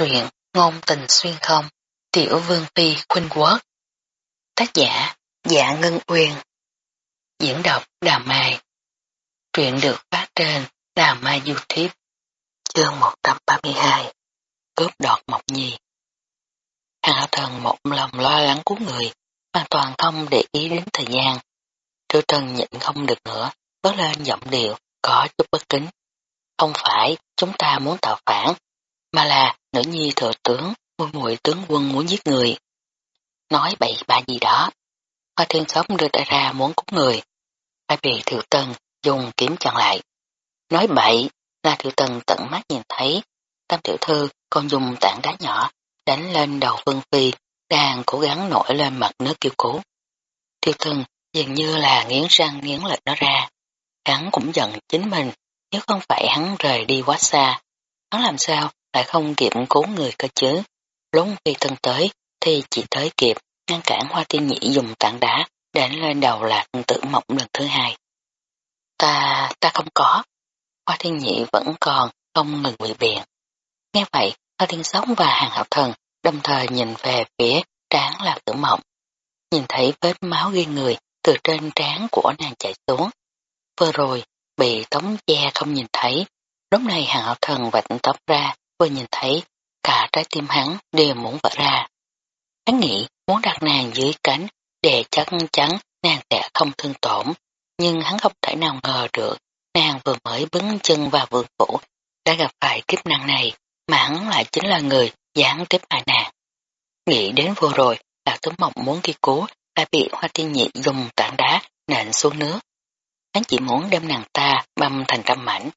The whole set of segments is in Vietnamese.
Truyện Ngôn tình xuyên không, Tiểu Vương Phi Khuynh Quốc. Tác giả Dạ Ngân Uyên. Diễn đọc, Đà Mai. Truyện được phát trên Đà Mai Youtube. Chương 132 Cướp đọt Mộc Nhi. Hàng hạ thần một lòng lo lắng của người, hoàn toàn không để ý đến thời gian. Triệu Trần nhịn không được nữa bước lên giọng điệu có chút bất kính. Không phải chúng ta muốn tạo phản, mà là nữ nhi thừa tướng, mùi muội tướng quân muốn giết người. Nói bậy bạ gì đó. Hoa thiên sống đưa tay ra muốn cúng người. Ai bị thiệu tân dùng kiếm chặn lại. Nói bậy là thiệu tân tận mắt nhìn thấy tam tiểu thư còn dùng tảng đá nhỏ đánh lên đầu Vương Phi đang cố gắng nổi lên mặt nước kêu cứu. Thiệu tân dường như là nghiến răng nghiến lợi nó ra. Hắn cũng giận chính mình nếu không phải hắn rời đi quá xa. Hắn làm sao lại không kịp cứu người cơ chứ. Lúc phi thân tới thì chỉ tới kịp ngăn cản hoa tiên Nhĩ dùng tảng đá đánh lên đầu lạc tử mộng lần thứ hai. Ta, ta không có. Hoa thiên nhị vẫn còn không ngừng bị biện. Nghe vậy, hoa thiên sống và hàng hậu thần đồng thời nhìn về phía trán lạc tử mộng. Nhìn thấy vết máu ghi người từ trên trán của nàng chạy xuống. Vừa rồi, bị tống che không nhìn thấy. Lúc này hàng hậu thần vạch tóc ra, vừa nhìn thấy cả trái tim hắn đều muốn vỡ ra. Hắn nghĩ muốn đặt nàng dưới cánh để chắc chắn nàng sẽ không thương tổn, nhưng hắn không thể nào ngờ được nàng vừa mới bứng chân vào vườn phủ đã gặp phải kiếp năng này mà hắn lại chính là người gián tiếp hại nàng. Nghĩ đến vừa rồi là tấm mộng muốn đi cứu đã bị hoa tiên nhị dùng tảng đá nện xuống nước. Hắn chỉ muốn đem nàng ta băm thành trăm mảnh.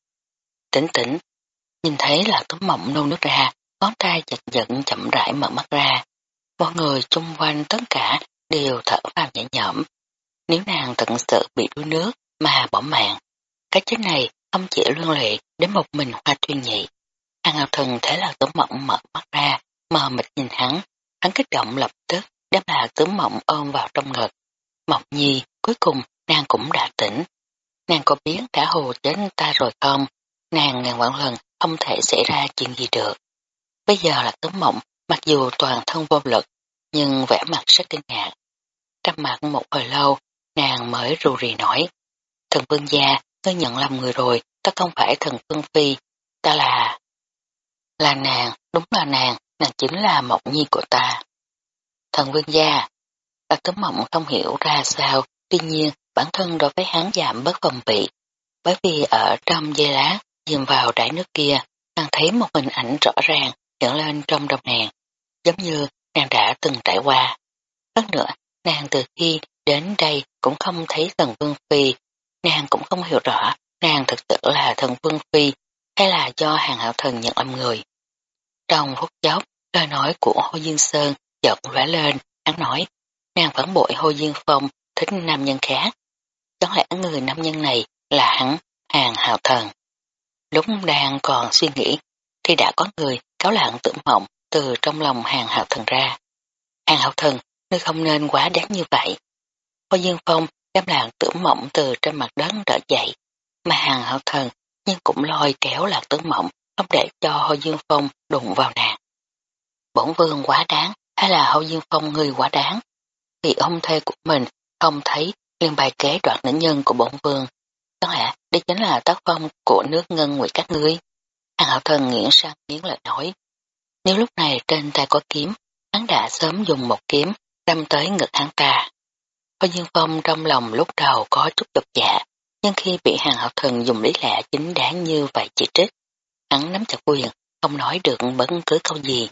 Tỉnh tỉnh, Nhìn thấy là tấm mộng nôn nước ra, ngón tay chật giận chậm rãi mở mắt ra. Mọi người chung quanh tất cả đều thở vào nhẹ nhõm. Nếu nàng tận sự bị đuối nước mà bỏ mạng, cái chết này không chỉ luân lệ đến một mình hoa tuyên nhị. Hàng ngọc thần thấy là tấm mộng mở mắt ra, mờ mịt nhìn hắn, hắn kích động lập tức đem là tấm mộng ôm vào trong ngực. Mộc nhi, cuối cùng nàng cũng đã tỉnh. Nàng có biết đã hồ chết ta rồi không? Nàng ngàn vạn lần không thể xảy ra chuyện gì được. Bây giờ là tấm mộng, mặc dù toàn thân vô lực, nhưng vẻ mặt rất kinh ngạc. Trăm mặt một hồi lâu, nàng mới rù rì nói. Thần vương gia, ngươi nhận lầm người rồi, ta không phải thần vương phi, ta là... Là nàng, đúng là nàng, nàng chính là mộng nhi của ta. Thần vương gia, ta tấm mộng không hiểu ra sao, tuy nhiên bản thân đối với hắn giảm bớt phòng bị, bởi vì ở trong dây lá dừng vào đáy nước kia, nàng thấy một hình ảnh rõ ràng hiện lên trong đồng nàng, giống như nàng đã từng trải qua. Hơn nữa, nàng từ khi đến đây cũng không thấy thần Vương Phi, nàng cũng không hiểu rõ nàng thực sự là thần Vương Phi hay là do hàng hạo thần nhận âm người. Trong phút chốc, lời nói của Hồ Dương Sơn chợt lóe lên, hắn nói, nàng phản bội Hồ Dương Phong thích nam nhân khác. Chẳng lẽ người nam nhân này là hắn, hàng hạo thần. Lúc đang còn suy nghĩ, thì đã có người cáo lạng tưởng mộng từ trong lòng hàng hạo thần ra. Hàng hạo thần, ngươi không nên quá đáng như vậy. Hoa Dương Phong đem lạng tưởng mộng từ trên mặt đất đỡ dậy, mà hàng hạo thần nhưng cũng lôi kéo lạng tưởng mộng không để cho Hoa Dương Phong đụng vào nàng. Bổn vương quá đáng hay là Hoa Dương Phong người quá đáng? Vì ông thê của mình không thấy liên bài kế đoạt nữ nhân của bổn vương Chẳng lẽ đây chính là tác phong của nước ngân nguyệt các ngươi? Hàng hậu thần nghiễn sang nghiến lời nói. Nếu lúc này trên tay có kiếm, hắn đã sớm dùng một kiếm đâm tới ngực hắn ta. Hoa Dương Phong trong lòng lúc đầu có chút đột dạ, nhưng khi bị hàng hậu thần dùng lý lẽ chính đáng như vậy chỉ trích, hắn nắm chặt quyền, không nói được bất cứ câu gì,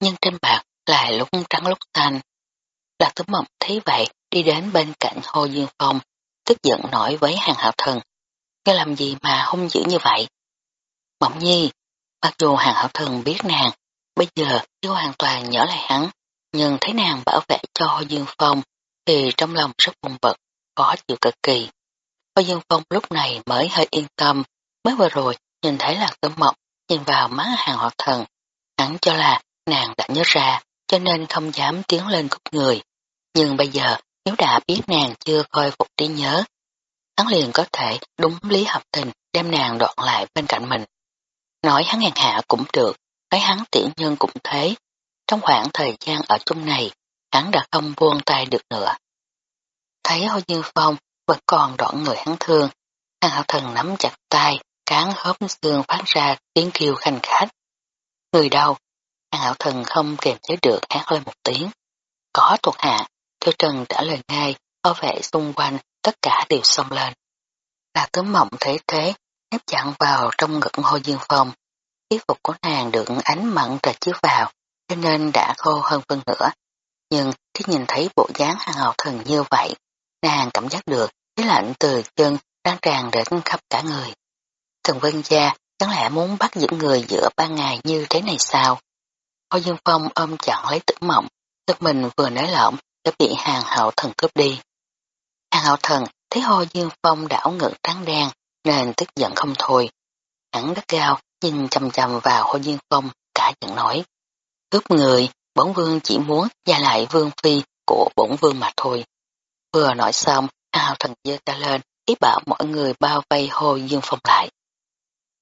nhưng trên bạc lại lúc trắng lúc xanh. Lạc Tử Mộng thấy vậy đi đến bên cạnh Hồ Dương Phong, tức giận nói với hàng hậu thần, cái làm gì mà hung dữ như vậy? Mộng nhi, mặc dù hàng hậu thần biết nàng, bây giờ chưa hoàn toàn nhớ lại hắn, nhưng thấy nàng bảo vệ cho Dương Phong thì trong lòng rất buồn bực, khó chịu cực kỳ. Hồ Dương Phong lúc này mới hơi yên tâm, mới vừa rồi nhìn thấy là tấm mộng, nhìn vào má hàng hậu thần. Hắn cho là nàng đã nhớ ra, cho nên không dám tiến lên cục người. Nhưng bây giờ, nếu đã biết nàng chưa khôi phục trí nhớ, hắn liền có thể đúng lý hợp tình đem nàng đoạn lại bên cạnh mình. Nói hắn hèn hạ cũng được, mấy hắn tiểu nhân cũng thế. Trong khoảng thời gian ở chung này, hắn đã không buông tay được nữa. Thấy Hồ Như Phong vẫn còn đoạn người hắn thương, Hàng hạo thần nắm chặt tay, cán hớp xương phát ra tiếng kêu khanh khách. Người đâu? Hàng hạo thần không kềm chế được hát lên một tiếng. Có thuộc hạ, tiêu Trần trả lời ngay, có vẻ xung quanh tất cả đều xông lên. Là tấm mộng thế thế, nếp chặn vào trong ngực Hồ Dương Phong. Ý phục của nàng được ánh mặn trời chiếu vào, cho nên đã khô hơn phân nữa. Nhưng khi nhìn thấy bộ dáng hàng hậu thần như vậy, nàng cảm giác được cái lạnh từ chân đang tràn đến khắp cả người. Thần Vân Gia chẳng lẽ muốn bắt giữ người giữa ban ngày như thế này sao? Hồ Dương Phong ôm chặn lấy tử mộng, tức mình vừa nới lỏng đã bị hàng hậu thần cướp đi. Hàng hậu thần thấy Hồ Dương Phong đảo ngự trắng đen nên tức giận không thôi. Hắn đất gao nhìn chầm chầm vào Hồ Dương Phong cả giận nói. Cướp người, bổn vương chỉ muốn gia lại vương phi của bổn vương mà thôi. Vừa nói xong, hàng hậu thần giơ ta lên, ý bảo mọi người bao vây Hồ Dương Phong lại.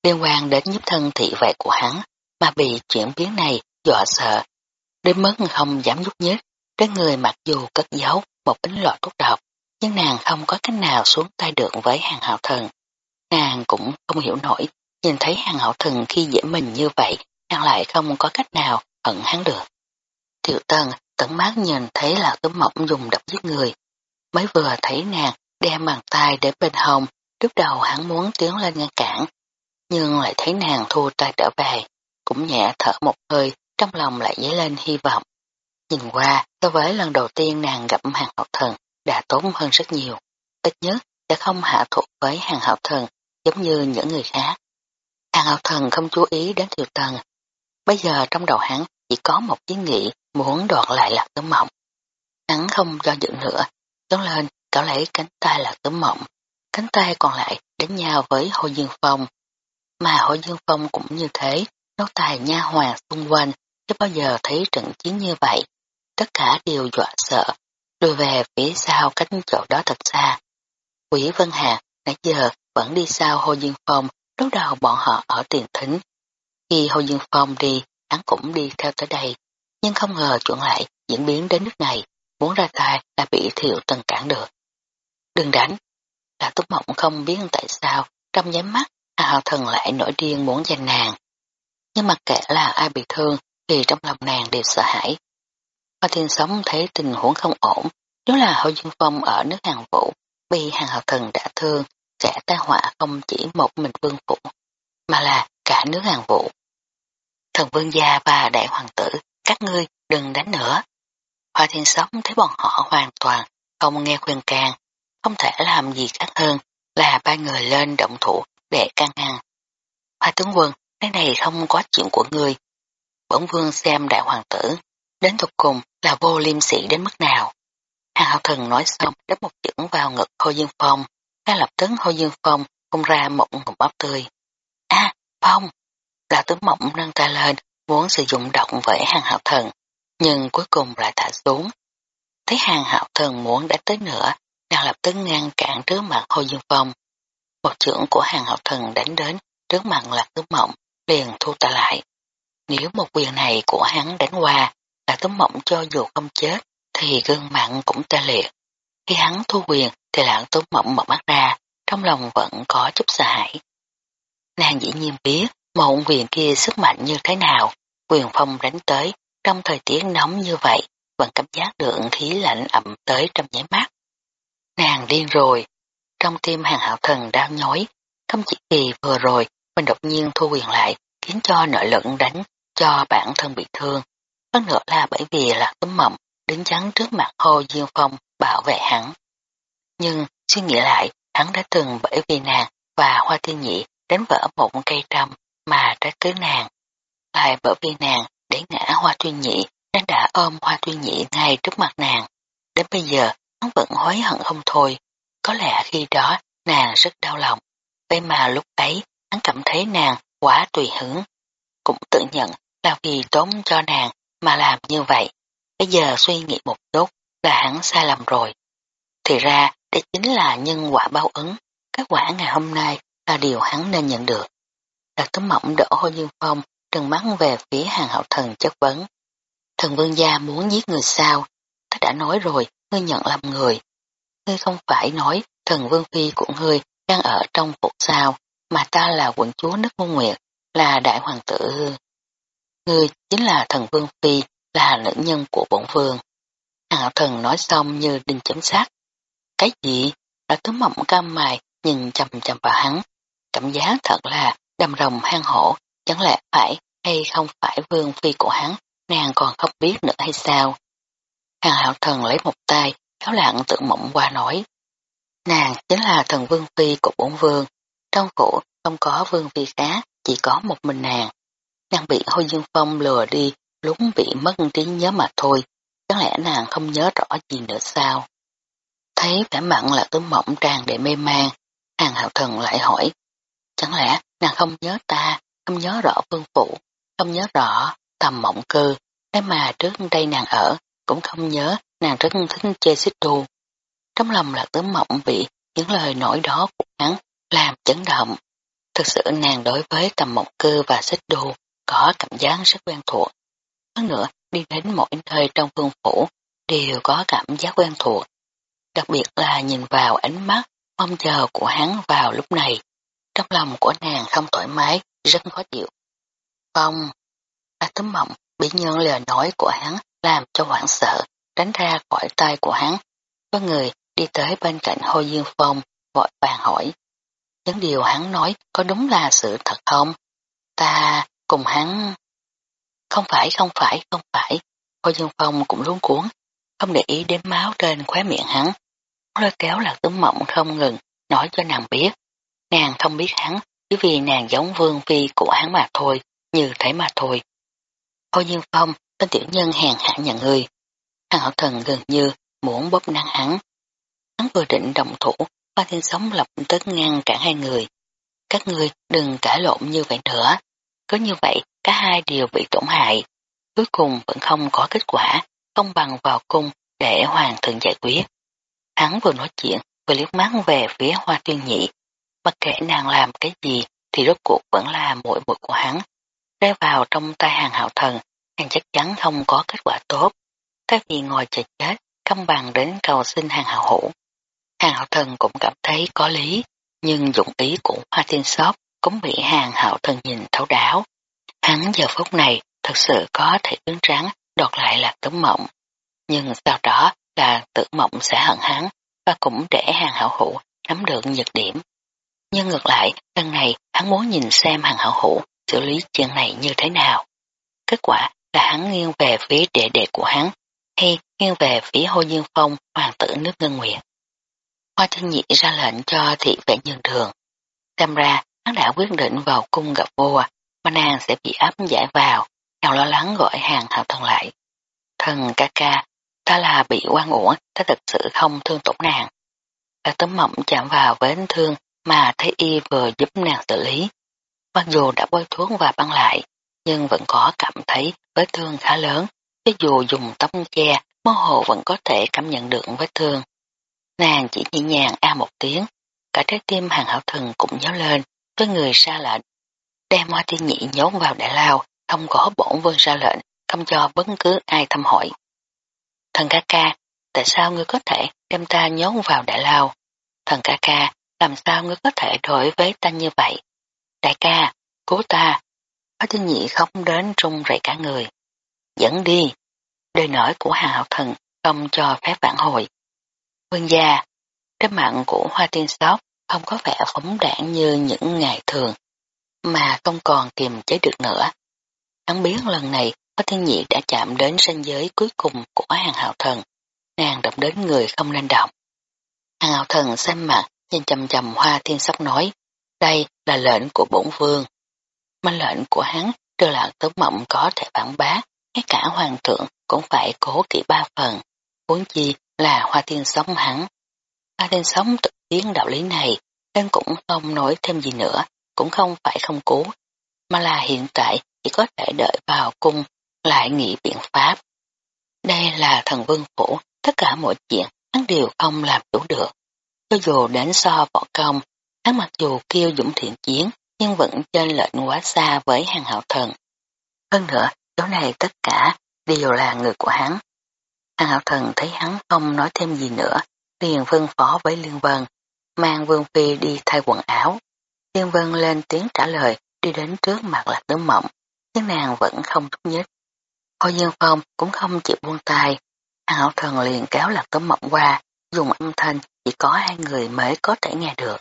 Liên quan đến nhíp thân thị vệ của hắn, mà bị chuyển biến này dọa sợ, đến mức không dám nhúc nhích, đến người mặc dù cất giấu một bánh lọ thuốc độc, nhưng nàng không có cách nào xuống tay được với hàng hạo thần. Nàng cũng không hiểu nổi, nhìn thấy hàng hạo thần khi dễ mình như vậy, nàng lại không có cách nào hận hắn được. Tiểu tân tận mắt nhìn thấy là tấm mộng dùng độc giết người, mới vừa thấy nàng đem bàn tay để bên hồng lúc đầu hắn muốn tiến lên ngăn cản, nhưng lại thấy nàng thua tay trở về, cũng nhẹ thở một hơi, trong lòng lại dấy lên hy vọng. Nhìn qua, so với lần đầu tiên nàng gặp hàng học thần đã tốn hơn rất nhiều, ít nhất sẽ không hạ thuộc với hàng hậu thần giống như những người khác. Hàng hậu thần không chú ý đến thiều tần, bây giờ trong đầu hắn chỉ có một ý nghĩ muốn đoạt lại lạc tấm mộng. Hắn không do dự nữa, đứng lên cảo lấy cánh tay lạc tấm mộng, cánh tay còn lại đánh nhau với Hồ Dương Phong. Mà Hồ Dương Phong cũng như thế, nấu tài nha hoàng xung quanh, chưa bao giờ thấy trận chiến như vậy. Tất cả đều dọa sợ, lùi về phía sau cánh chỗ đó thật xa. Quỷ Vân Hà nãy giờ vẫn đi sau Hồ Dương Phong, lúc đầu bọn họ ở tiền thính. Khi Hồ Dương Phong đi, hắn cũng đi theo tới đây, nhưng không ngờ chuyện lại diễn biến đến nước này, muốn ra tay là bị thiệu tần cản được. Đừng đánh. Là túc mộng không biết tại sao, trong nháy mắt, hào thần lại nổi điên muốn giành nàng. Nhưng mặc kệ là ai bị thương, thì trong lòng nàng đều sợ hãi. Hoa thiên sống thấy tình huống không ổn, nếu là hậu dương phong ở nước hàng vũ, bị hàng hợp thần đã thương, sẽ tai họa không chỉ một mình vương phụ, mà là cả nước hàng vũ. Thần vương gia và đại hoàng tử, các ngươi đừng đánh nữa. Hoa thiên sống thấy bọn họ hoàn toàn không nghe khuyên can, không thể làm gì khác hơn là ba người lên động thủ để can ngăn. Hoa tướng quân, cái này không có chuyện của người. Bổn vương xem đại hoàng tử, đến tục cùng là vô liêm sĩ đến mức nào. Hàng hậu thần nói xong đắp một chưởng vào ngực Hồ Dương Phong, ngay lập tức Hồ Dương Phong phun ra một ngụm bắp tươi. a Phong! Là tướng mộng nâng tay lên, muốn sử dụng động với hàng hậu thần, nhưng cuối cùng lại thả xuống. Thấy hàng hậu thần muốn đánh tới nữa, đang lập tức ngăn cản trước mặt Hồ Dương Phong. Một trưởng của hàng hậu thần đánh đến trước mặt lạc tướng mộng, liền thu ta lại. Nếu một quyền này của hắn đánh qua, tấm mộng cho dù không chết, thì gương mặn cũng tê liệt. Khi hắn thu quyền thì lạc tấm mộng mở mắt ra, trong lòng vẫn có chút sợ hãi. Nàng dĩ nhiên biết một quyền kia sức mạnh như thế nào, quyền phong đánh tới, trong thời tiết nóng như vậy, vẫn cảm giác được khí lạnh ẩm tới trong nháy mắt. Nàng điên rồi. Trong tim hàng hạo thần đau nhói, không chỉ vì vừa rồi mình đột nhiên thu quyền lại khiến cho nội lực đánh cho bản thân bị thương. Hơn nữa là bởi vì là tấm mộng đứng chắn trước mặt Hồ Diên Phong bảo vệ hắn. Nhưng suy nghĩ lại, hắn đã từng bởi vì nàng và Hoa Thiên Nhị đánh vỡ một cây trăm mà trách cứ nàng. Lại bởi vì nàng để ngã Hoa Thiên Nhị nên đã ôm Hoa Thiên Nhị ngay trước mặt nàng. Đến bây giờ hắn vẫn hối hận không thôi. Có lẽ khi đó nàng rất đau lòng. Vậy mà lúc ấy hắn cảm thấy nàng quá tùy hứng. Cũng tự nhận là vì tốn cho nàng mà làm như vậy. Bây giờ suy nghĩ một chút là hắn sai lầm rồi. Thì ra đây chính là nhân quả báo ứng. Kết quả ngày hôm nay là điều hắn nên nhận được. Đặc tấm mộng đỡ hô dương phong trừng mắt về phía hàng hậu thần chất vấn. Thần vương gia muốn giết người sao? Ta đã nói rồi, ngươi nhận làm người. Ngươi không phải nói thần vương phi của ngươi đang ở trong phục sao, mà ta là quận chúa nước ngôn nguyệt, là đại hoàng tử người chính là thần vương phi, là nữ nhân của bổn vương. Hàng hậu thần nói xong như đinh chấm sát. Cái gì? Đã tướng mộng cam mài nhìn chầm chầm vào hắn. Cảm giác thật là đầm rồng hang hổ, chẳng lẽ phải hay không phải vương phi của hắn, nàng còn không biết nữa hay sao. Hàng hạo thần lấy một tay, kéo lặng tự mộng qua nói. Nàng chính là thần vương phi của bổn vương, trong phủ không có vương phi khác, chỉ có một mình nàng. Nàng bị hôi dương phong lừa đi, lúc bị mất trí nhớ mà thôi, chẳng lẽ nàng không nhớ rõ gì nữa sao? Thấy vẻ mặn là tướng mộng tràn để mê man, hàng hạo thần lại hỏi, chẳng lẽ nàng không nhớ ta, không nhớ rõ vương phụ, không nhớ rõ tầm mộng cư, thế mà trước đây nàng ở, cũng không nhớ nàng rất thích chê xích đu. Trong lòng là tướng mộng bị những lời nổi đó của hắn làm chấn động. Thực sự nàng đối với tầm mộng cư và xích đu có cảm giác rất quen thuộc. Hơn nữa, đi đến mỗi nơi trong vương phủ đều có cảm giác quen thuộc. Đặc biệt là nhìn vào ánh mắt mong chờ của hắn vào lúc này. Trong lòng của nàng không thoải mái, rất khó chịu. Phong, A tấm mộng bị nhân lời nói của hắn làm cho hoảng sợ, tránh ra khỏi tay của hắn. Có người đi tới bên cạnh Hồ Dương Phong, vội vàng hỏi. Những điều hắn nói có đúng là sự thật không? Ta cùng hắn... Không phải, không phải, không phải. Hồ Dương Phong cũng luống cuốn, không để ý đến máu trên khóe miệng hắn. Lôi kéo là tấm mộng không ngừng, nói cho nàng biết. Nàng không biết hắn, chỉ vì nàng giống vương phi của hắn mà thôi, như thế mà thôi. Hồ Dương Phong, tên tiểu nhân hèn hạ nhà người. Hàng hậu thần gần như muốn bóp nắng hắn. Hắn vừa định động thủ, ba Thiên Sống lập tức ngăn cản hai người. Các ngươi đừng cãi lộn như vậy nữa. Cứ như vậy, cả hai đều bị tổn hại. Cuối cùng vẫn không có kết quả, không bằng vào cung để hoàng thượng giải quyết. Hắn vừa nói chuyện, vừa liếc mắt về phía hoa tuyên nhị. Mặc kệ nàng làm cái gì thì rốt cuộc vẫn là muội mũi của hắn. Rơi vào trong tay hàng hạo thần, nàng chắc chắn không có kết quả tốt. Thay vì ngồi chờ chết, căm bằng đến cầu xin hàng hạo hữu. Hàng hạo thần cũng cảm thấy có lý, nhưng dụng ý của hoa thiên sóp cũng bị hàng hạo thần nhìn thấu đáo. Hắn giờ phút này thật sự có thể cứng rắn đột lại là tấm mộng. Nhưng sau đó là tự mộng sẽ hận hắn và cũng để hàng hảo hữu nắm được nhược điểm. Nhưng ngược lại, lần này hắn muốn nhìn xem hàng hảo hữu xử lý chuyện này như thế nào. Kết quả là hắn nghiêng về phía đệ đệ của hắn, hay nghiêng về phía hô Dương Phong, hoàng tử nước ngân nguyện. Hoa thiên nhị ra lệnh cho thị vệ nhường đường. Xem ra, hắn đã quyết định vào cung gặp vua, mà nàng sẽ bị áp giải vào, nàng lo lắng gọi hàng hảo thần lại. Thần ca ca, ta là bị quan uổng, ta thật sự không thương tổn nàng. Cả tấm mỏng chạm vào vết thương mà thấy y vừa giúp nàng xử lý. Mặc dù đã bôi thuốc và băng lại, nhưng vẫn có cảm thấy vết thương khá lớn, cho dù dùng tấm che, mơ hồ vẫn có thể cảm nhận được vết thương. Nàng chỉ nhẹ nhàng a một tiếng, cả trái tim hàng hảo thần cũng nhớ lên với người xa lệnh. Đem hoa tiên nhị nhốt vào đại lao, không có bổn vương ra lệnh, không cho bất cứ ai thăm hỏi. Thần ca ca, tại sao ngươi có thể đem ta nhốt vào đại lao? Thần ca ca, làm sao ngươi có thể đối với ta như vậy? Đại ca, cứu ta. hoa tiên nhị không đến trung rẩy cả người. Dẫn đi. Đời nổi của hàng học thần không cho phép vãn hồi. Vương gia, trái mặn của hoa tiên sóc không có vẻ phóng đảng như những ngày thường, mà không còn kiềm chế được nữa. Hắn biết lần này có thiên nhị đã chạm đến ranh giới cuối cùng của hàng hào thần, nàng động đến người không nên động. Hàng hào thần xem mặt, nhìn chầm chầm hoa thiên sóc nói, đây là lệnh của bổn vương. Manh lệnh của hắn đưa là tống mộng có thể phản bác, ngay cả hoàng thượng cũng phải cố kỹ ba phần, vốn chi là hoa thiên sống hắn ta nên sống tự tiến đạo lý này, nên cũng không nói thêm gì nữa, cũng không phải không cố, mà là hiện tại chỉ có thể đợi vào cung lại nghĩ biện pháp. Đây là thần vương phủ, tất cả mọi chuyện hắn đều không làm chủ được. Cho dù đến so võ công, hắn mặc dù kêu dũng thiện chiến, nhưng vẫn trên lệnh quá xa với hàng hạo thần. Hơn nữa, chỗ này tất cả đều là người của hắn. Hàng hạo thần thấy hắn không nói thêm gì nữa, liền phân phó với Liên Vân, mang Vương Phi đi thay quần áo. Liên Vân lên tiếng trả lời, đi đến trước mặt lạc tướng mộng, nhưng nàng vẫn không thúc nhích. Hồ Dương Phong cũng không chịu buông tay, Hàng hậu thần liền kéo lạc tướng mộng qua, dùng âm thanh chỉ có hai người mới có thể nghe được.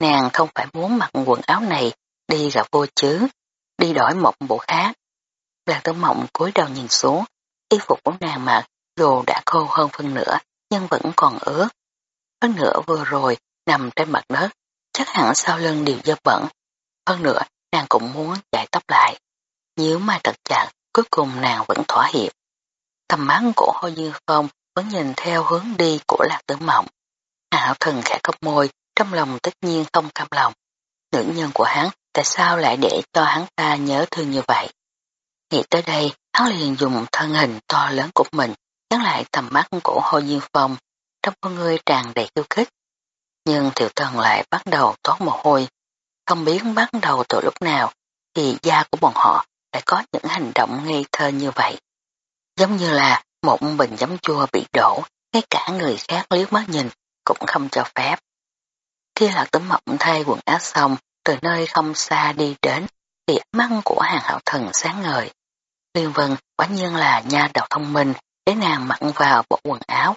Nàng không phải muốn mặc quần áo này đi gặp vô chứ, đi đổi một bộ khác. Lạc tử mộng cúi đầu nhìn xuống, y phục của nàng mặc dù đã khô hơn phân nửa, nhưng vẫn còn ướt. Hơn nữa vừa rồi nằm trên mặt đất, chắc hẳn sau lưng đều dơ bẩn. Hơn nữa nàng cũng muốn chạy tóc lại. Nhíu mà thật chặt, cuối cùng nàng vẫn thỏa hiệp. Tầm mắt của Hồ Dư Phong vẫn nhìn theo hướng đi của lạc tử mộng. Hảo thần khẽ cốc môi, trong lòng tất nhiên không cam lòng. Nữ nhân của hắn tại sao lại để cho hắn ta nhớ thương như vậy? Nghĩ tới đây, hắn liền dùng thân hình to lớn của mình nhắn lại tầm mắt của Hồ Diên Phong trong con người tràn đầy yêu khích. Nhưng Thiệu Tần lại bắt đầu toát mồ hôi. Không biết bắt đầu từ lúc nào thì da của bọn họ lại có những hành động ngây thơ như vậy. Giống như là một bình giấm chua bị đổ, ngay cả người khác liếc mắt nhìn cũng không cho phép. Khi lạc tấm mộng thay quần áo xong, từ nơi không xa đi đến, thì ánh mắt của hàng hạo thần sáng ngời. Liên Vân quả nhiên là nha đầu thông minh để nàng mặn vào bộ quần áo,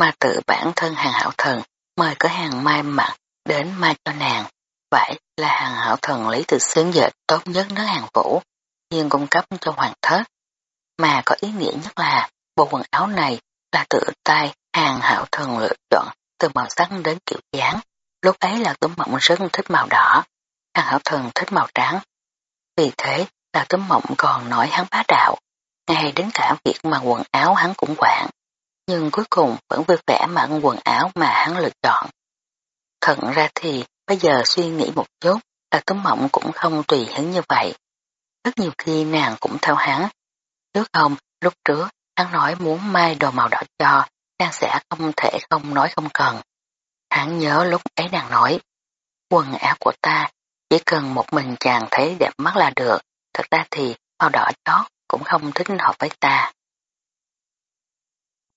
mà tự bản thân hàng hảo thần mời cửa hàng mai mặc đến mai cho nàng. Vậy là hàng hảo thần lấy từ sướng dệt tốt nhất nước hàng vũ, nhưng cung cấp cho hoàng thất. Mà có ý nghĩa nhất là bộ quần áo này là tự tay hàng hảo thần lựa chọn từ màu sắc đến kiểu dáng. Lúc ấy là tấm mộng rất thích màu đỏ, hàng hảo thần thích màu trắng. Vì thế là tấm mộng còn nói hắn bá đạo, ngay đến cả việc mặc quần áo hắn cũng quản. Nhưng cuối cùng vẫn vui vẻ mặc quần áo mà hắn lựa chọn. Thật ra thì bây giờ suy nghĩ một chút là tấm mộng cũng không tùy hứng như vậy. Rất nhiều khi nàng cũng theo hắn. Trước không, lúc trước hắn nói muốn mai đồ màu đỏ cho, nàng sẽ không thể không nói không cần. Hắn nhớ lúc ấy nàng nói, quần áo của ta chỉ cần một mình chàng thấy đẹp mắt là được, thật ra thì màu đỏ chót cũng không thích hợp với ta.